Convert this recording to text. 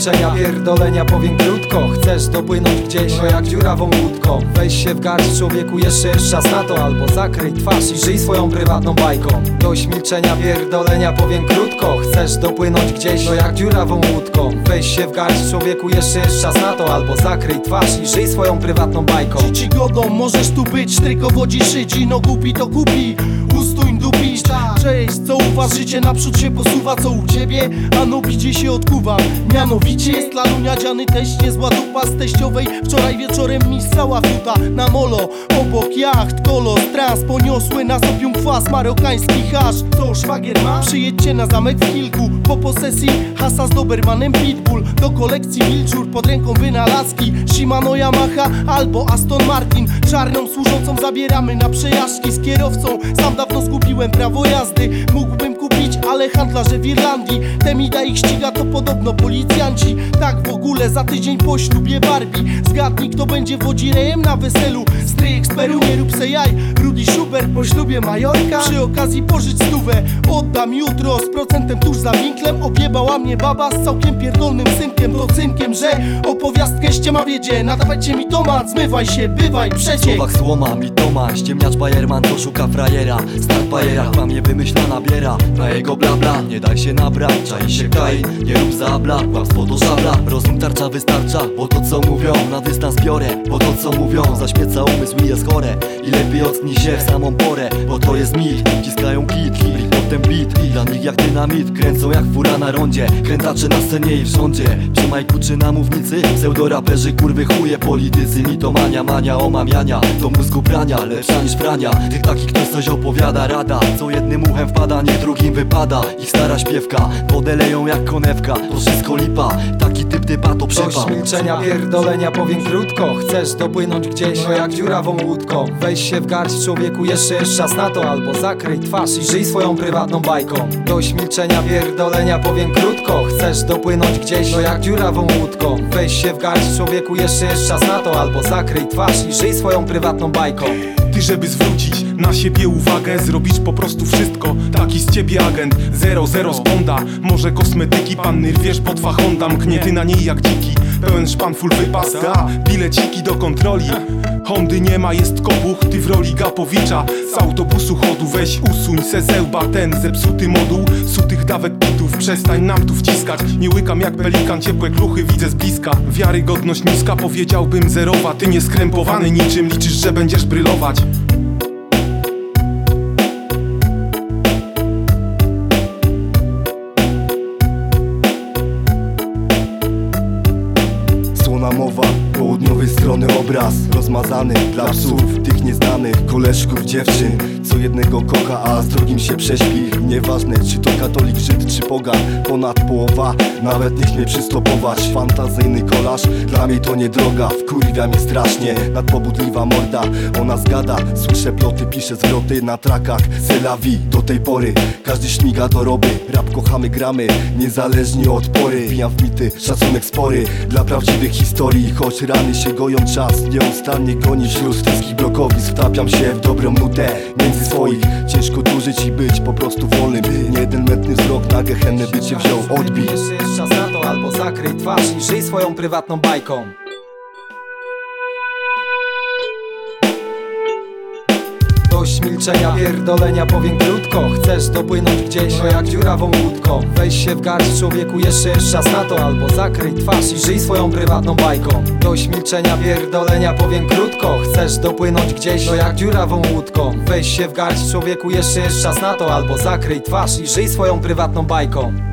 milczenia, pierdolenia powiem krótko. Chcesz dopłynąć gdzieś, no jak dziurawą łódką. Weź się w garść człowieku, jeszcze jest czas na to. Albo zakryj twarz i żyj swoją prywatną bajką. Dość milczenia, pierdolenia powiem krótko. Chcesz dopłynąć gdzieś, no jak dziurawą łódką. Weź się w garść człowieku, jeszcze jest czas na to. Albo zakryj twarz i żyj swoją prywatną bajką. Ci godą, możesz tu być, tylko wodzi szydzi No głupi to kupi, dupić Cześć, co uważacie, naprzód się posuwa Co u ciebie? Ano bidzie się odkuwam Mianowicie jest lalunia, dziany teść Niezła dupa z teściowej. Wczoraj wieczorem mi cała fiuta Na molo, obok jacht, kolos Trans poniosły nas opium kwas Marokański hasz, co szwagier ma? Przyjedźcie na zamek w kilku Po posesji hasa z Dobermanem Pitbull. Do kolekcji Wilczur pod ręką wynalazki. Shimano Yamaha albo Aston Martin Czarną służącą zabieramy na przejażdżki z kierowcą. Sam dawno zgubiłem prawo jazdy. Mógłbym ale handlarze w Irlandii Temida ich ściga to podobno policjanci. Tak w ogóle za tydzień po ślubie Barbie. Zgadnij kto będzie wodzirejem na weselu. Stryjek z Peru, nie rób se jaj. Rudy Schubert po ślubie Majorka. Przy okazji pożycz stówę. Oddam jutro z procentem tuż za winklem. Objebała mnie baba z całkiem pierdolnym synkiem To cynkiem, że opowiastkę ściema wiedzie Nadawajcie mi tomat, zmywaj się, bywaj, W przeciek. słowach słoma, mitoma, ściemniacz bajerman to szuka frajera. Star bajera, kłamie wymyślana biera. Na jego bla bla, nie daj się nabrać Czai się Kain, nie rób zabla Kłamstwo to szabla, rozum tarcza wystarcza Bo to co mówią, na dystans biorę. Bo to co mówią, zaśmieca umysł i jest chore. I lepiej ocknij się w samą porę Bo to jest mit, wciskają kit Hibrik potem beat, dla nich jak dynamit Kręcą jak fura na rondzie. Krętacze na scenie i w rządzie. Trzymaj kuczy na mównicy Pseudoraperzy, kurwy chuje. Politycy Mitomania, mania, omamiania. Do mózgu prania, lepsza niż prania. Tych takich ktoś coś opowiada, rada. Co jednym uchem wpada, nie drugim wypada Ich stara śpiewka, wodę leją jak konewka To wszystko lipa, taki typ typa to Dość przepa milczenia, pierdolenia, powiem krótko. Chcesz dopłynąć gdzieś, no jak dziurawą łódką. Weź się w garść człowieku, jeszcze jest czas na to. Albo zakryj twarz i żyj swoją prywatną bajką. Dość milczenia, pierdolenia, powiem krótko. Chcesz dopłynąć gdzieś, no jak dziurawą łódką. Weź się w garść człowieku, jeszcze jest czas na to. Albo zakryj twarz i żyj swoją prywatną bajką. Ty, żeby zwrócić na siebie uwagę Zrobisz po prostu wszystko, taki z ciebie agent Zero, zero z może kosmetyki Panny rwiesz pod fachonda, mknie ty na niej jak dziki. Pełen szpan, full wypas, da, bileciki do kontroli. Hondy nie ma, jest kopuch, ty w roli Gapowicza. Z autobusu chodu weź usuń se zełba. Ten zepsuty moduł, sutych dawek pitów Przestań nam tu wciskać, nie łykam jak pelikan Ciepłe kluchy widzę z bliska. Wiarygodność niska, powiedziałbym zerowa. Ty nie skrępowany niczym, liczysz, że będziesz brylować południowej strony obraz Rozmazany dla psów, tych nieznanych Koleżków, dziewczyn, co jednego kocha A z drugim się prześpi. Nieważne, czy to katolik, żyd, czy pogan Ponad połowa, nawet niech mnie przystopować. Fantazyjny kolaż, dla mnie to nie droga Wkurwia mnie strasznie, nadpobudliwa morda Ona zgada, słyszę ploty, pisze zwroty na trakach Selawi, do tej pory Każdy śmiga do roby, rap kochamy, gramy Niezależnie od pory, wbijam w mity, szacunek spory Dla prawdziwych historii, choć rany się goją czas Nieustannie goni wśród wszystkich blokowisk Wtapiam się w dobrą nutę. Między swoich Ciężko tu żyć i być po prostu wolnym. Nie jeden mętny wzrok na gehennę by cię wziął. Odbij. Jeszcze jest czas na to, albo zakryj twarz i żyj swoją prywatną bajką Dość milczenia, pierdolenia, powiem krótko. Chcesz dopłynąć gdzieś, no jak dziurawą łódką. Weź się w garść człowieku, jeszcze jest czas na to. Albo zakryj twarz i żyj swoją prywatną bajką. Dość milczenia, pierdolenia, powiem krótko. Chcesz dopłynąć gdzieś, no jak dziurawą łódką. Weź się w garść człowieku, jeszcze jest czas na to. Albo zakryj twarz i żyj swoją prywatną bajką